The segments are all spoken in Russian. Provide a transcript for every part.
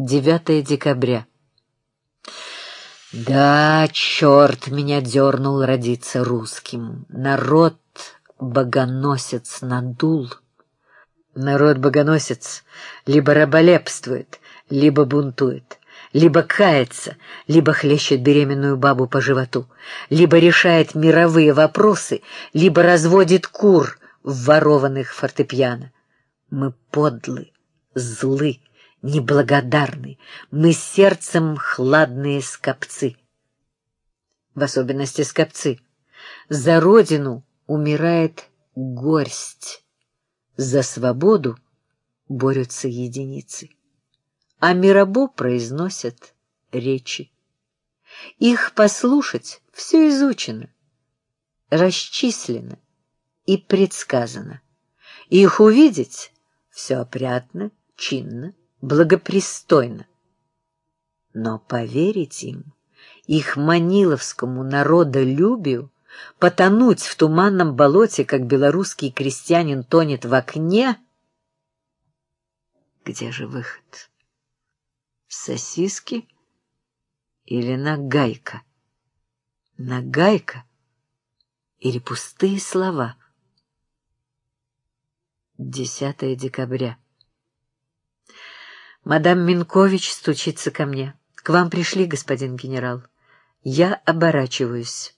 9 декабря. Да, черт меня дернул родиться русским. Народ богоносец надул. Народ-богоносец либо раболепствует, либо бунтует, либо кается, либо хлещет беременную бабу по животу, либо решает мировые вопросы, либо разводит кур в ворованных фортепиано. Мы подлы, злы, неблагодарны, мы сердцем хладные скопцы. В особенности скопцы. За родину умирает горсть, за свободу борются единицы, а Мирабо произносят речи. Их послушать все изучено, расчислено и предсказано. Их увидеть все опрятно, чинно, благопристойно. Но поверить им, их маниловскому народолюбию, потонуть в туманном болоте, как белорусский крестьянин тонет в окне. Где же выход? Сосиски или нагайка? Нагайка или пустые слова? 10 декабря. Мадам Минкович стучится ко мне. К вам пришли, господин генерал. Я оборачиваюсь.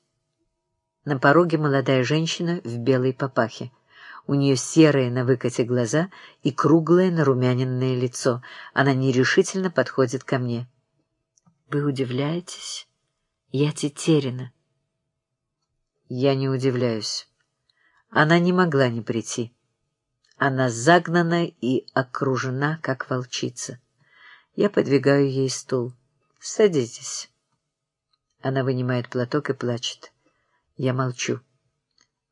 На пороге молодая женщина в белой папахе. У нее серые на выкате глаза и круглое нарумяненное лицо. Она нерешительно подходит ко мне. «Вы удивляетесь? Я тетерина». Я не удивляюсь. Она не могла не прийти. Она загнана и окружена, как волчица. Я подвигаю ей стул. «Садитесь». Она вынимает платок и плачет. Я молчу.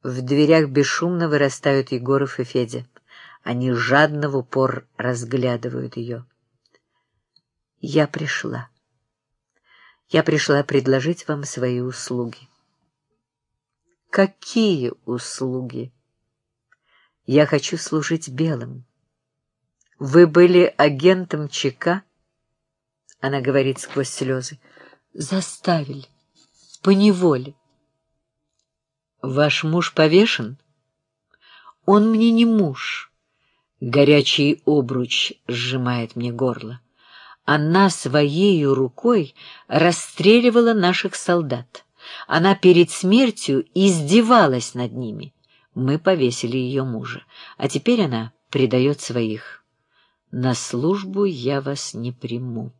В дверях бесшумно вырастают Егоров и Федя. Они жадно в упор разглядывают ее. Я пришла. Я пришла предложить вам свои услуги. Какие услуги? Я хочу служить белым. Вы были агентом ЧК? Она говорит сквозь слезы. Заставили. Поневоле. Ваш муж повешен? Он мне не муж. Горячий обруч сжимает мне горло. Она своей рукой расстреливала наших солдат. Она перед смертью издевалась над ними. Мы повесили ее мужа, а теперь она предает своих. На службу я вас не приму.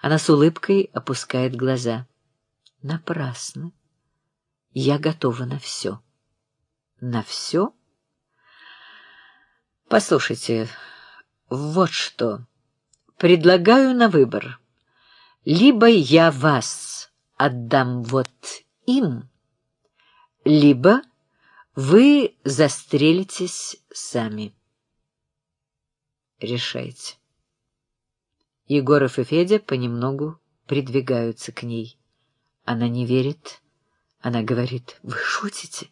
Она с улыбкой опускает глаза. Напрасно. Я готова на все. На все? Послушайте, вот что. Предлагаю на выбор. Либо я вас отдам вот им, либо вы застрелитесь сами. Решайте. Егоров и Федя понемногу придвигаются к ней. Она не верит она говорит, вы шутите?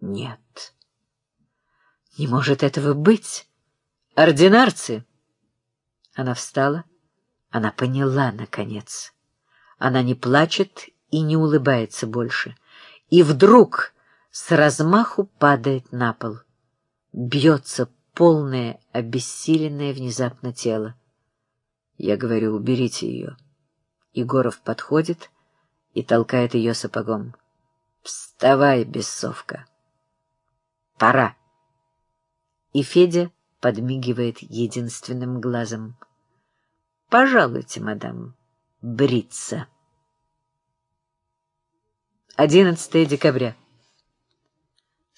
Нет. Не может этого быть. Ординарцы. Она встала. Она поняла, наконец. Она не плачет и не улыбается больше. И вдруг с размаху падает на пол. Бьется полное, обессиленное внезапно тело. Я говорю, уберите ее. Егоров подходит и толкает ее сапогом. «Вставай, бесовка! Пора!» И Федя подмигивает единственным глазом. «Пожалуйте, мадам, бриться!» 11 декабря.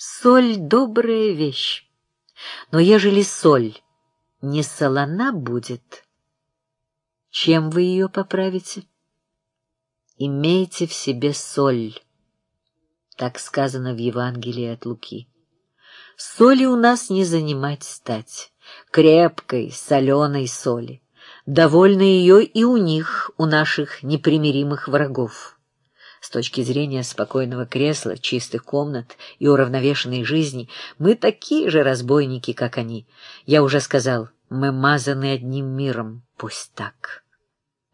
Соль — добрая вещь, но ежели соль не солона будет, чем вы ее поправите? «Имейте в себе соль», так сказано в Евангелии от Луки. Соли у нас не занимать стать, крепкой, соленой соли. Довольно ее и у них, у наших непримиримых врагов. С точки зрения спокойного кресла, чистых комнат и уравновешенной жизни, мы такие же разбойники, как они. Я уже сказал, Мы мазаны одним миром, пусть так.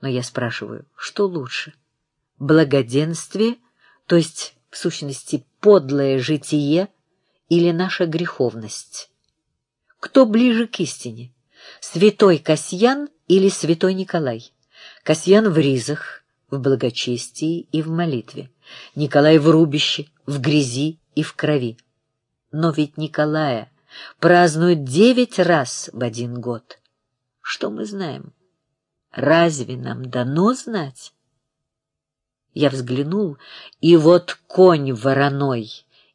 Но я спрашиваю, что лучше? Благоденствие, то есть, в сущности, подлое житие или наша греховность? Кто ближе к истине? Святой Касьян или святой Николай? Касьян в ризах, в благочестии и в молитве. Николай в рубище, в грязи и в крови. Но ведь Николая празднуют девять раз в один год. Что мы знаем? Разве нам дано знать? Я взглянул, и вот конь вороной,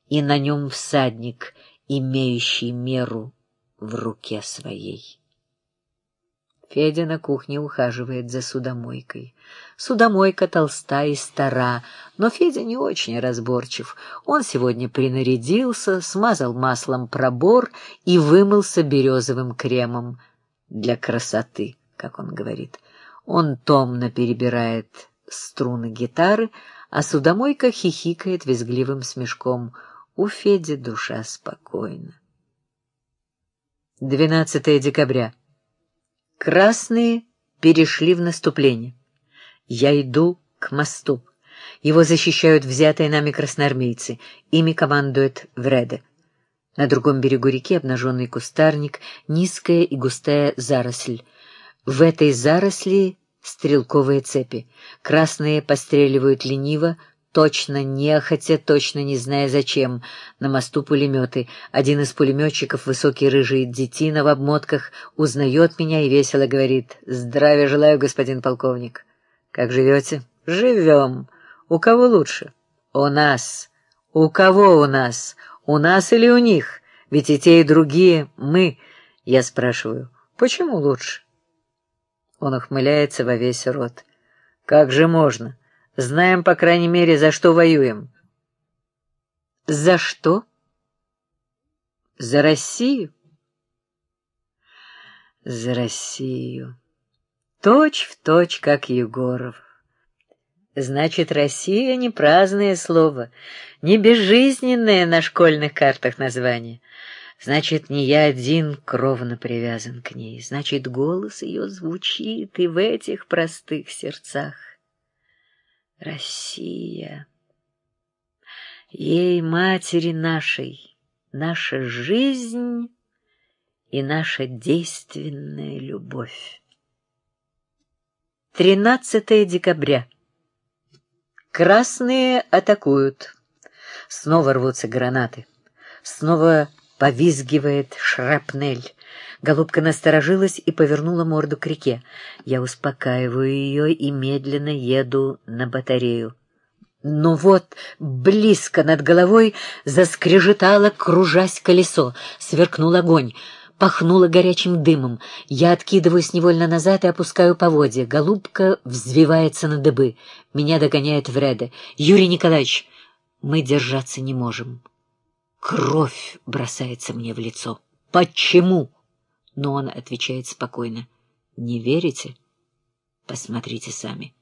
и на нем всадник, имеющий меру в руке своей. Федя на кухне ухаживает за судомойкой. Судомойка толста и стара, но Федя не очень разборчив. Он сегодня принарядился, смазал маслом пробор и вымылся березовым кремом для красоты, как он говорит. Он томно перебирает струны гитары, а судомойка хихикает визгливым смешком. У Феди душа спокойна. 12 декабря. Красные перешли в наступление. Я иду к мосту. Его защищают взятые нами красноармейцы. Ими командует Вреде. На другом берегу реки обнаженный кустарник, низкая и густая заросль. В этой заросли стрелковые цепи. Красные постреливают лениво, Точно нехотя, точно не зная зачем. На мосту пулеметы. Один из пулеметчиков, высокий рыжий детина в обмотках, узнает меня и весело говорит. «Здравия желаю, господин полковник». «Как живете?» «Живем. У кого лучше?» «У нас». «У кого у нас? У нас или у них? Ведь и те, и другие мы». Я спрашиваю, «Почему лучше?» Он ухмыляется во весь рот. «Как же можно?» Знаем, по крайней мере, за что воюем. За что? За Россию. За Россию. Точь в точь, как Егоров. Значит, Россия не праздное слово, не безжизненное на школьных картах название. Значит, не я один кровно привязан к ней. Значит, голос ее звучит и в этих простых сердцах. Россия. Ей, матери нашей, наша жизнь и наша действенная любовь. 13 декабря. Красные атакуют. Снова рвутся гранаты. Снова повизгивает шрапнель. Голубка насторожилась и повернула морду к реке. Я успокаиваю ее и медленно еду на батарею. Но вот близко над головой заскрежетало, кружась колесо, сверкнул огонь, пахнуло горячим дымом. Я откидываюсь невольно назад и опускаю поводья. Голубка взвивается на дыбы. Меня догоняет Вреда. «Юрий Николаевич, мы держаться не можем». Кровь бросается мне в лицо. «Почему?» Но он отвечает спокойно. «Не верите? Посмотрите сами».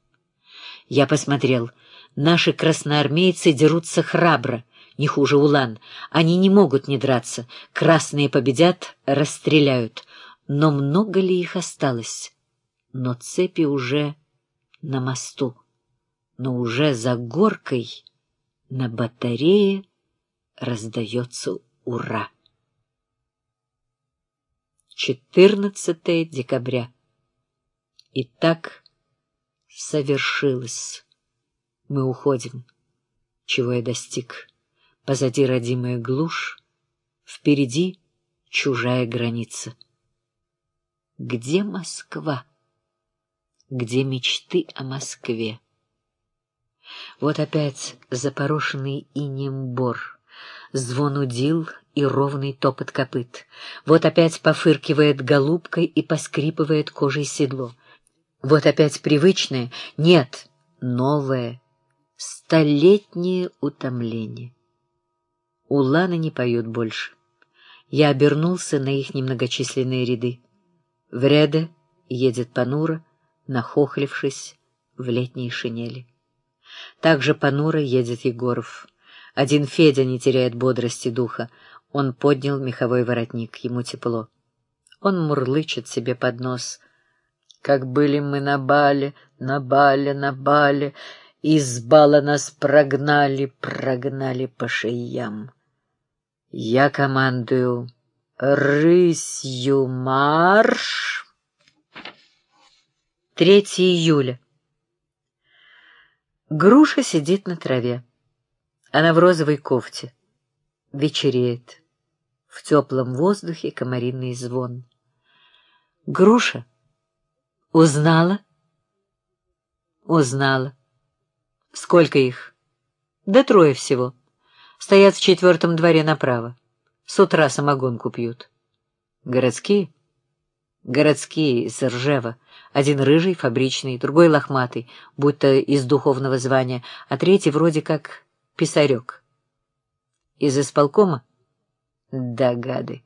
Я посмотрел. Наши красноармейцы дерутся храбро, не хуже улан. Они не могут не драться. Красные победят, расстреляют. Но много ли их осталось? Но цепи уже на мосту. Но уже за горкой на батарее раздается «Ура!». 14 декабря. И так совершилось. Мы уходим. Чего я достиг? Позади родимая глушь, впереди чужая граница. Где Москва? Где мечты о Москве? Вот опять запорошенный инем бор, звон удил — и ровный топот копыт. Вот опять пофыркивает голубкой и поскрипывает кожей седло. Вот опять привычное, нет, новое, столетнее утомление. Уланы не поют больше. Я обернулся на их немногочисленные ряды. Вреда едет понуро, нахохлившись в летней шинели. Также понуро едет Егоров. Один Федя не теряет бодрости духа. Он поднял меховой воротник, ему тепло. Он мурлычет себе под нос. Как были мы на бале, на бале, на бале, Из бала нас прогнали, прогнали по шеям. Я командую «Рысью марш!» 3 июля. Груша сидит на траве. Она в розовой кофте. Вечереет. В теплом воздухе комариный звон. Груша. Узнала? Узнала. Сколько их? Да трое всего. Стоят в четвертом дворе направо. С утра самогонку пьют. Городские? Городские, из Ржева. Один рыжий, фабричный, другой лохматый, будто из духовного звания, а третий вроде как писарек. Из исполкома? Да, гады.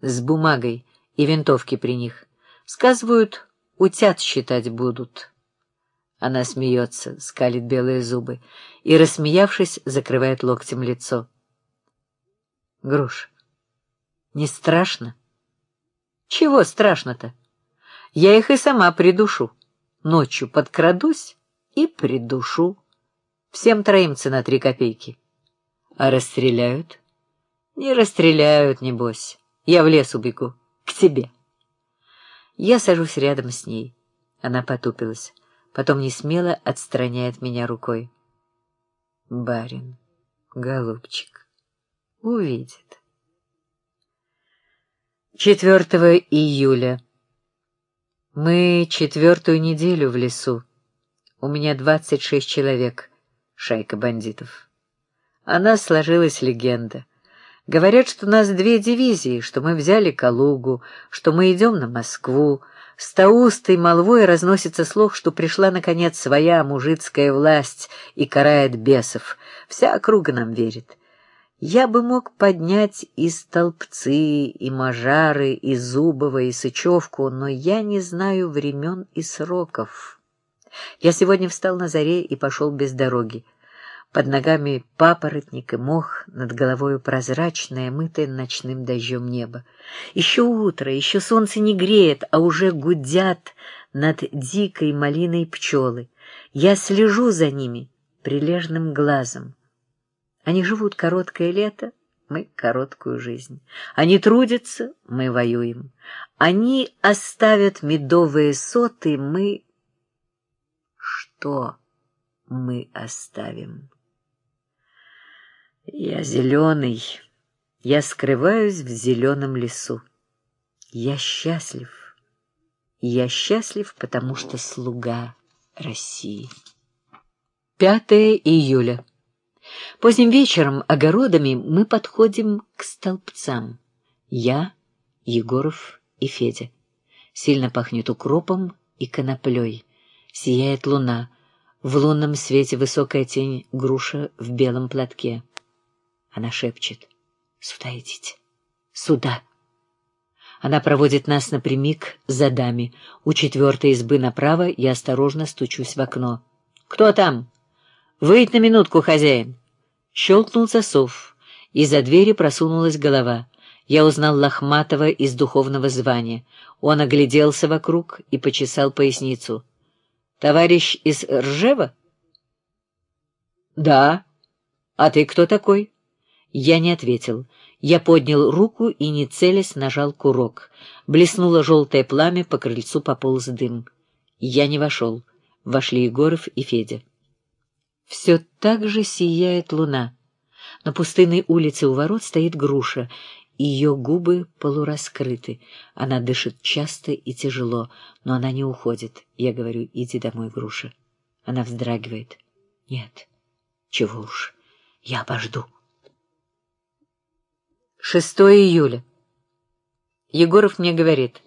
С бумагой и винтовки при них. Сказывают, утят считать будут. Она смеется, скалит белые зубы и, рассмеявшись, закрывает локтем лицо. Груш, не страшно? Чего страшно-то? Я их и сама придушу. Ночью подкрадусь и придушу. Всем троим цена три копейки. А расстреляют? Не расстреляют, небось. Я в лес убегу. К тебе. Я сажусь рядом с ней. Она потупилась. Потом не смело отстраняет меня рукой. Барин, голубчик, увидит. 4 июля. Мы четвертую неделю в лесу. У меня двадцать шесть человек, шайка бандитов. О нас сложилась легенда. Говорят, что у нас две дивизии, что мы взяли Калугу, что мы идем на Москву. С таустой молвой разносится слух, что пришла, наконец, своя мужицкая власть и карает бесов. Вся округа нам верит. Я бы мог поднять и столбцы, и мажары, и Зубова, и Сычевку, но я не знаю времен и сроков. Я сегодня встал на заре и пошел без дороги. Под ногами папоротник и мох, над головою прозрачное, мытое ночным дождем небо. Еще утро, еще солнце не греет, а уже гудят над дикой малиной пчелы. Я слежу за ними прилежным глазом. Они живут короткое лето, мы короткую жизнь. Они трудятся, мы воюем. Они оставят медовые соты, мы... Что мы оставим? Я зеленый, я скрываюсь в зеленом лесу. Я счастлив. Я счастлив, потому что слуга России. 5 июля. Поздним вечером огородами мы подходим к столбцам. Я, Егоров и Федя. Сильно пахнет укропом и коноплей. Сияет луна. В лунном свете высокая тень груша в белом платке. Она шепчет. «Сюда идите! Сюда!» Она проводит нас напрямик за дами. У четвертой избы направо я осторожно стучусь в окно. «Кто там?» «Выйдь на минутку, хозяин!» Щелкнул засов. Из-за двери просунулась голова. Я узнал Лохматова из духовного звания. Он огляделся вокруг и почесал поясницу. «Товарищ из Ржева?» «Да. А ты кто такой?» Я не ответил. Я поднял руку и, не целясь, нажал курок. Блеснуло желтое пламя, по крыльцу пополз дым. Я не вошел. Вошли Егоров и Федя. Все так же сияет луна. На пустынной улице у ворот стоит груша. Ее губы полураскрыты. Она дышит часто и тяжело, но она не уходит. Я говорю, иди домой, груша. Она вздрагивает. Нет, чего уж, я обожду. 6 июля. Егоров мне говорит.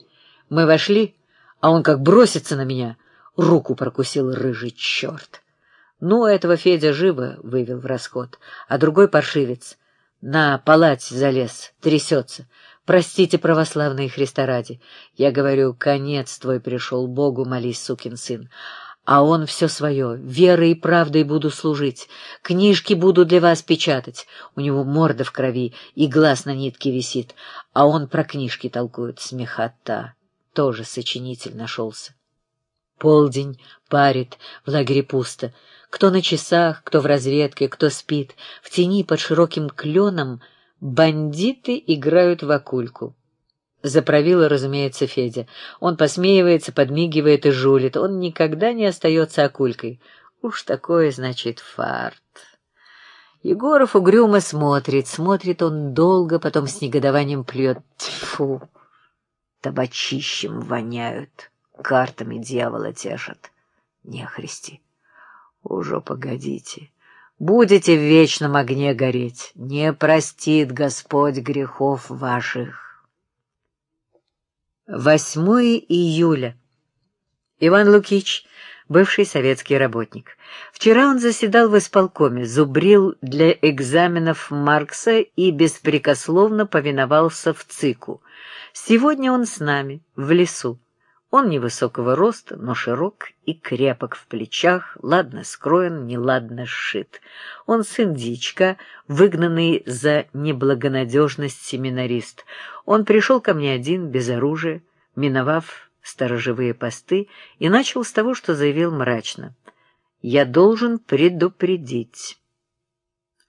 Мы вошли, а он как бросится на меня. Руку прокусил рыжий черт. Ну, этого Федя живо вывел в расход, а другой паршивец на палате залез, трясется. Простите, православные Христа ради. Я говорю, конец твой пришел, Богу молись, сукин сын. А он все свое, верой и правдой буду служить, книжки буду для вас печатать. У него морда в крови и глаз на нитке висит, а он про книжки толкует, смехота. Тоже сочинитель нашелся. Полдень, парит, в лагере пусто. Кто на часах, кто в разведке, кто спит. В тени под широким кленом бандиты играют в акульку. Заправила, разумеется, Федя. Он посмеивается, подмигивает и жулит. Он никогда не остается акулькой. Уж такое, значит, фарт. Егоров угрюмо смотрит. Смотрит он долго, потом с негодованием плюет. Тьфу! Табачищем воняют, картами дьявола тешат. Нехристи. Уже погодите. Будете в вечном огне гореть. Не простит Господь грехов ваших. 8 июля. Иван Лукич, бывший советский работник. Вчера он заседал в исполкоме, зубрил для экзаменов Маркса и беспрекословно повиновался в ЦИКу. Сегодня он с нами, в лесу. Он невысокого роста, но широк и крепок в плечах, ладно скроен, неладно сшит. Он сын дичка, выгнанный за неблагонадежность семинарист. Он пришел ко мне один, без оружия, миновав сторожевые посты, и начал с того, что заявил мрачно. «Я должен предупредить,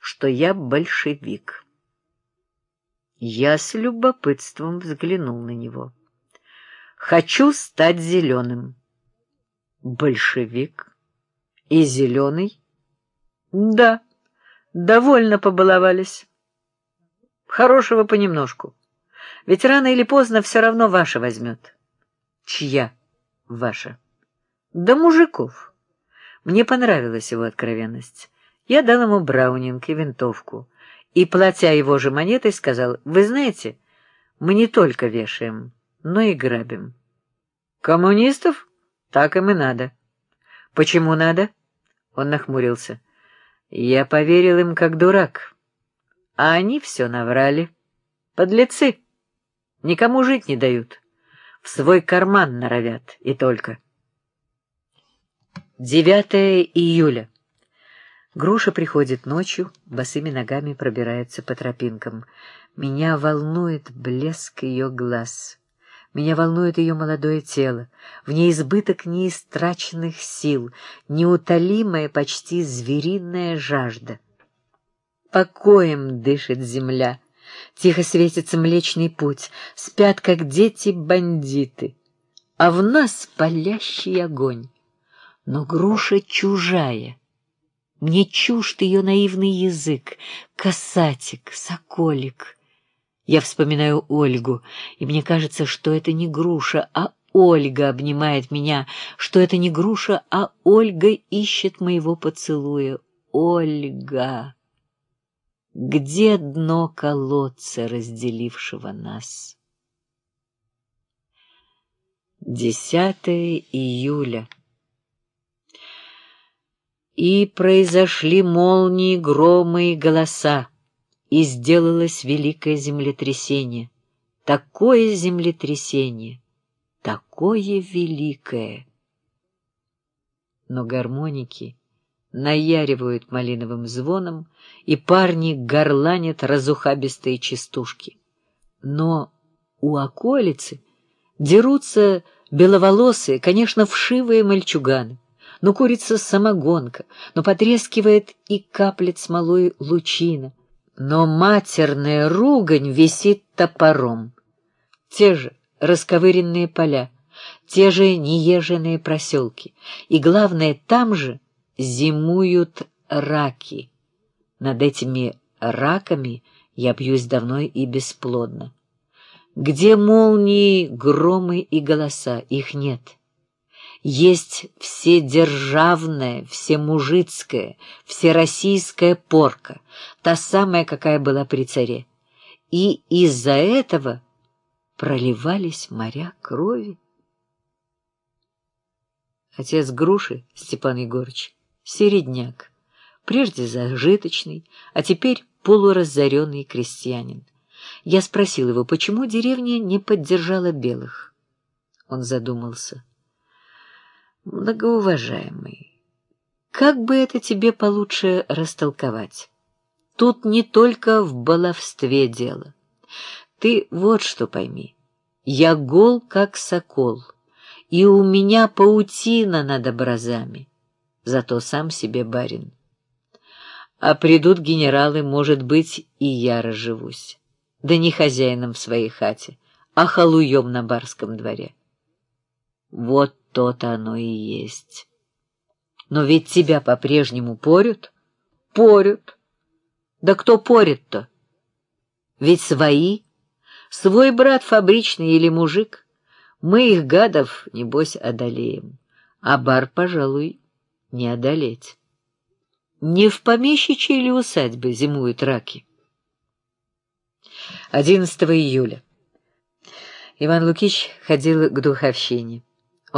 что я большевик». Я с любопытством взглянул на него. Хочу стать зеленым. Большевик? И зеленый? Да, довольно побаловались. Хорошего понемножку. Ведь рано или поздно все равно ваша возьмет. Чья ваша? Да мужиков. Мне понравилась его откровенность. Я дал ему браунинг и винтовку. И, платя его же монетой, сказал, «Вы знаете, мы не только вешаем, но и грабим. Коммунистов? Так им и надо. Почему надо? Он нахмурился. Я поверил им как дурак. А они все наврали. Подлецы. Никому жить не дают. В свой карман норовят, и только. 9 июля. Груша приходит ночью, босыми ногами пробирается по тропинкам. Меня волнует блеск ее глаз. Меня волнует ее молодое тело, в ней избыток неистраченных сил, неутолимая, почти звериная жажда. Покоем дышит земля, тихо светится Млечный Путь, спят, как дети-бандиты, а в нас палящий огонь. Но груша чужая, мне чужд ее наивный язык, касатик, соколик — я вспоминаю Ольгу, и мне кажется, что это не груша, а Ольга обнимает меня, что это не груша, а Ольга ищет моего поцелуя. Ольга! Где дно колодца, разделившего нас? 10 июля. И произошли молнии, громы и голоса и сделалось великое землетрясение. Такое землетрясение, такое великое. Но гармоники наяривают малиновым звоном, и парни горланят разухабистые частушки. Но у околицы дерутся беловолосые, конечно, вшивые мальчуганы. Но курица самогонка, но потрескивает и каплет смолой лучина но матерная ругань висит топором. Те же расковыренные поля, те же нееженные проселки, и, главное, там же зимуют раки. Над этими раками я бьюсь давно и бесплодно. Где молнии, громы и голоса? Их нет есть вседержавная, всемужицкая, всероссийская порка, та самая, какая была при царе. И из-за этого проливались моря крови. Отец Груши, Степан Егорыч, середняк, прежде зажиточный, а теперь полуразоренный крестьянин. Я спросил его, почему деревня не поддержала белых. Он задумался. Многоуважаемый, как бы это тебе получше растолковать? Тут не только в баловстве дело. Ты вот что пойми. Я гол, как сокол, и у меня паутина над образами. Зато сам себе барин. А придут генералы, может быть, и я разживусь. Да не хозяином в своей хате, а халуем на барском дворе. Вот то-то оно и есть. Но ведь тебя по-прежнему порют? Порют. Да кто порит-то? Ведь свои. Свой брат фабричный или мужик. Мы их, гадов, небось, одолеем. А бар, пожалуй, не одолеть. Не в помещичьей или усадьбе зимуют раки. 11 июля. Иван Лукич ходил к духовщине.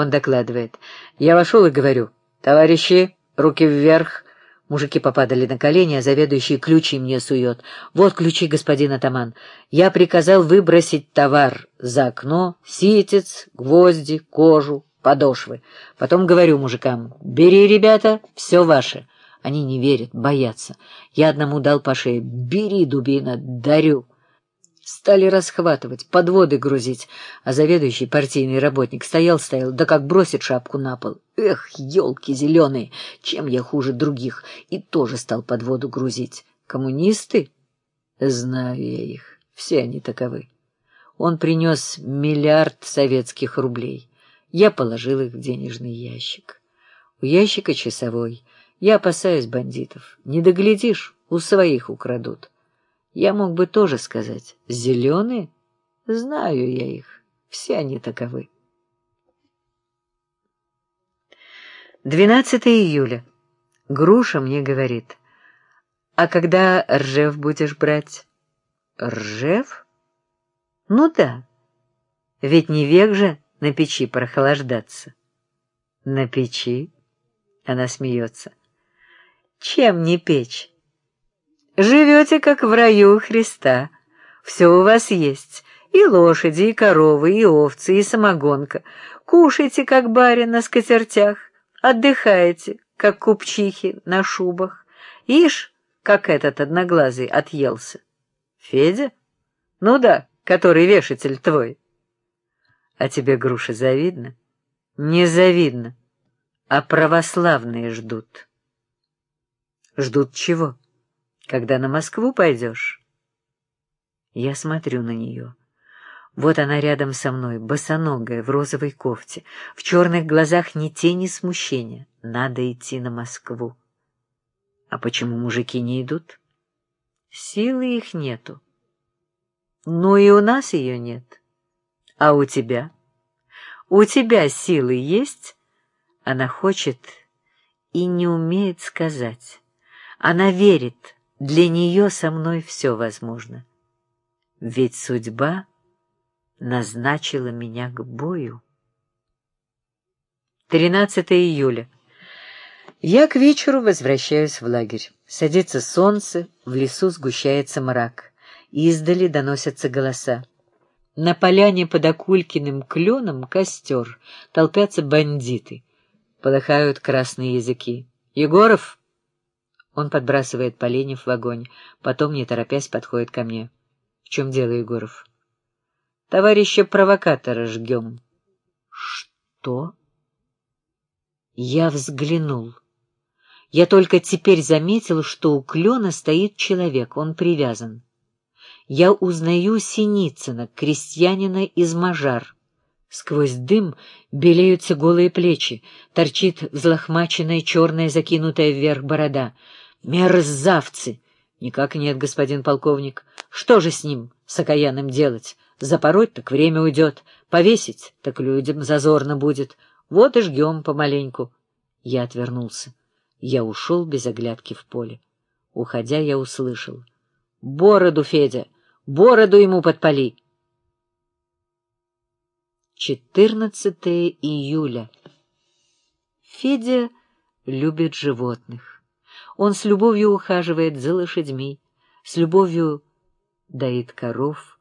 Он докладывает. Я вошел и говорю, товарищи, руки вверх. Мужики попадали на колени, а заведующий ключи мне сует. Вот ключи, господин атаман. Я приказал выбросить товар за окно, ситец, гвозди, кожу, подошвы. Потом говорю мужикам, бери, ребята, все ваше. Они не верят, боятся. Я одному дал по шее. Бери, дубина, дарю. Стали расхватывать, подводы грузить, а заведующий партийный работник стоял-стоял, да как бросит шапку на пол. Эх, елки зеленые, чем я хуже других, и тоже стал подводу грузить. Коммунисты? Знаю я их, все они таковы. Он принес миллиард советских рублей. Я положил их в денежный ящик. У ящика часовой. Я опасаюсь бандитов. Не доглядишь, у своих украдут. Я мог бы тоже сказать. Зеленые? Знаю я их. Все они таковы. 12 июля. Груша мне говорит. А когда ржев будешь брать? Ржев? Ну да. Ведь не век же на печи прохлаждаться. На печи? Она смеется. Чем не печь? Живете, как в раю Христа. Все у вас есть. И лошади, и коровы, и овцы, и самогонка. Кушайте, как барин на скатертях. Отдыхаете, как купчихи на шубах. Ишь, как этот одноглазый отъелся. Федя? Ну да, который вешатель твой. А тебе, груша, завидно? Не завидно, а православные ждут. Ждут чего? Когда на Москву пойдешь. Я смотрю на нее. Вот она рядом со мной, босоногая, в розовой кофте. В черных глазах ни тени смущения. Надо идти на Москву. А почему мужики не идут? Силы их нету. Ну и у нас ее нет. А у тебя? У тебя силы есть? Она хочет и не умеет сказать. Она верит, для нее со мной все возможно. Ведь судьба назначила меня к бою. 13 июля. Я к вечеру возвращаюсь в лагерь. Садится солнце, в лесу сгущается мрак. Издали доносятся голоса. На поляне под Акулькиным кленом костер, толпятся бандиты. Полыхают красные языки. «Егоров!» Он подбрасывает поленьев в огонь, потом, не торопясь, подходит ко мне. — В чем дело, Егоров? — Товарища провокатора жгем. — Что? Я взглянул. Я только теперь заметил, что у клена стоит человек, он привязан. Я узнаю Синицына, крестьянина из Мажар. Сквозь дым белеются голые плечи, торчит взлохмаченная черная закинутая вверх борода. Мерзавцы! Никак нет, господин полковник. Что же с ним, с окаянным, делать? Запороть так время уйдет, повесить так людям зазорно будет. Вот и жгем помаленьку. Я отвернулся. Я ушел без оглядки в поле. Уходя, я услышал. «Бороду, Федя! Бороду ему подпали!» 14 июля. Федя любит животных. Он с любовью ухаживает за лошадьми, с любовью доит коров.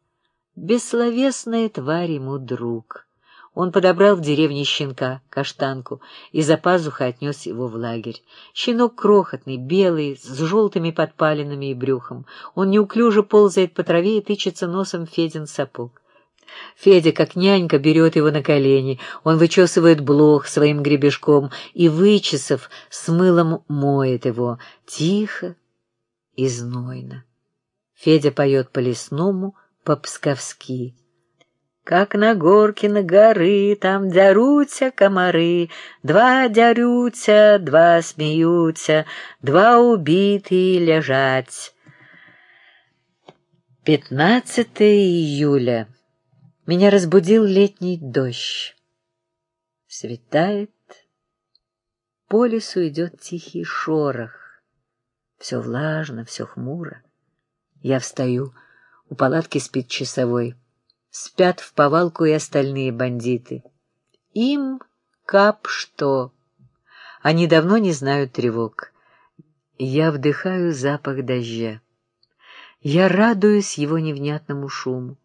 Бессловесная тварь ему друг. Он подобрал в деревне щенка, каштанку, и за пазухой отнес его в лагерь. Щенок крохотный, белый, с желтыми подпалинами и брюхом. Он неуклюже ползает по траве и тычется носом Федин сапог. Федя, как нянька, берет его на колени. Он вычесывает блох своим гребешком и, вычесав, с мылом моет его. Тихо и знойно. Федя поет по-лесному, по-псковски. Как на горке на горы, там дяруться комары, Два дяруться, два смеются, Два убитые лежать. 15 июля. Меня разбудил летний дождь. Светает, по лесу идет тихий шорох. Все влажно, все хмуро. Я встаю, у палатки спит часовой. Спят в повалку и остальные бандиты. Им кап что. Они давно не знают тревог. Я вдыхаю запах дождя. Я радуюсь его невнятному шуму.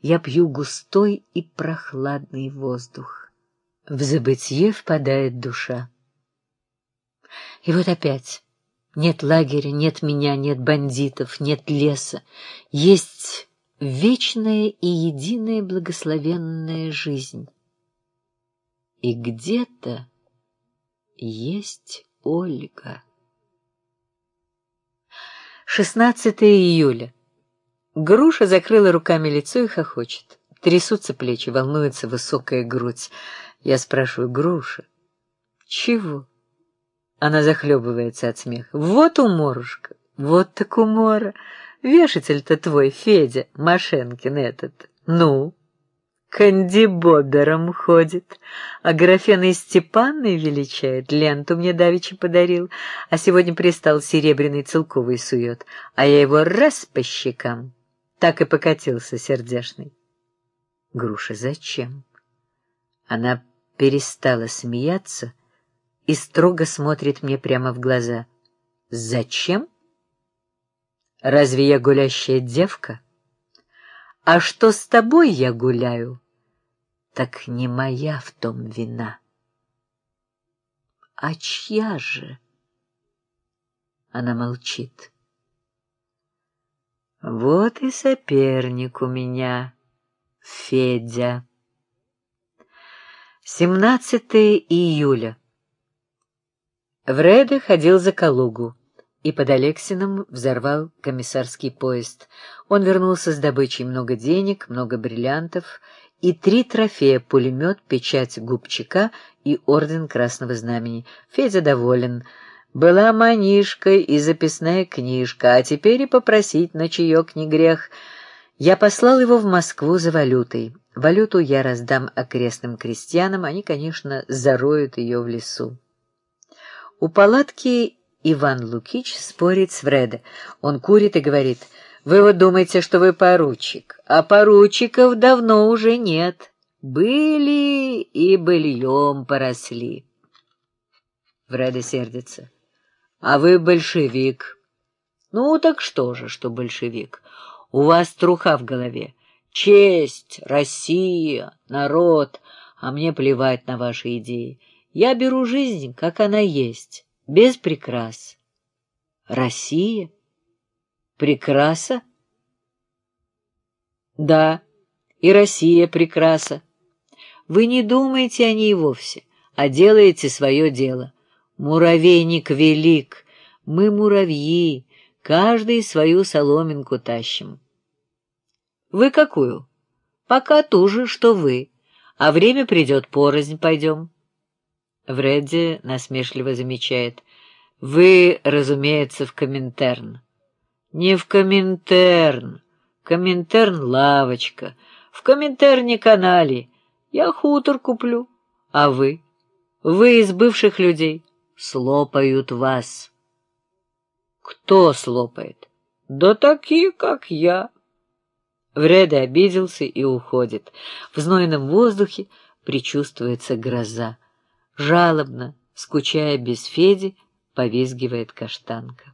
Я пью густой и прохладный воздух. В забытье впадает душа. И вот опять. Нет лагеря, нет меня, нет бандитов, нет леса. Есть вечная и единая благословенная жизнь. И где-то есть Ольга. 16 июля. Груша закрыла руками лицо и хохочет. Трясутся плечи, волнуется высокая грудь. Я спрашиваю, Груша, чего? Она захлебывается от смеха. Вот уморушка, вот так умора. Вешатель-то твой, Федя, Машенкин этот. Ну, кандибобером ходит, а графеной Степанной величает, ленту мне давеча подарил, а сегодня пристал серебряный целковый сует, а я его раз по щекам так и покатился сердешный. Груша, зачем? Она перестала смеяться и строго смотрит мне прямо в глаза. Зачем? Разве я гулящая девка? А что с тобой я гуляю? Так не моя в том вина. А чья же? Она молчит. Вот и соперник у меня, Федя. 17 июля. Вреде ходил за Калугу и под Алексином взорвал комиссарский поезд. Он вернулся с добычей много денег, много бриллиантов и три трофея — пулемет, печать губчика и орден Красного Знамени. Федя доволен — была манишка и записная книжка, а теперь и попросить на чаек не грех. Я послал его в Москву за валютой. Валюту я раздам окрестным крестьянам, они, конечно, зароют ее в лесу. У палатки Иван Лукич спорит с Вреде. Он курит и говорит, «Вы вот думаете, что вы поручик, а поручиков давно уже нет. Были и быльем поросли». Вреде сердится. А вы большевик. Ну, так что же, что большевик? У вас труха в голове. Честь, Россия, народ, а мне плевать на ваши идеи. Я беру жизнь, как она есть, без прикрас. Россия? Прекраса? Да, и Россия прекраса. Вы не думаете о ней вовсе, а делаете свое дело. Муравейник велик, мы муравьи, каждый свою соломинку тащим. Вы какую? Пока ту же, что вы, а время придет, порознь пойдем. Вредди насмешливо замечает. Вы, разумеется, в Коминтерн. Не в Коминтерн. Коминтерн — лавочка. В Коминтерне канале. Я хутор куплю. А вы? Вы из бывших людей слопают вас. Кто слопает? Да такие, как я. Вреда обиделся и уходит. В знойном воздухе предчувствуется гроза. Жалобно, скучая без Феди, повизгивает каштанка.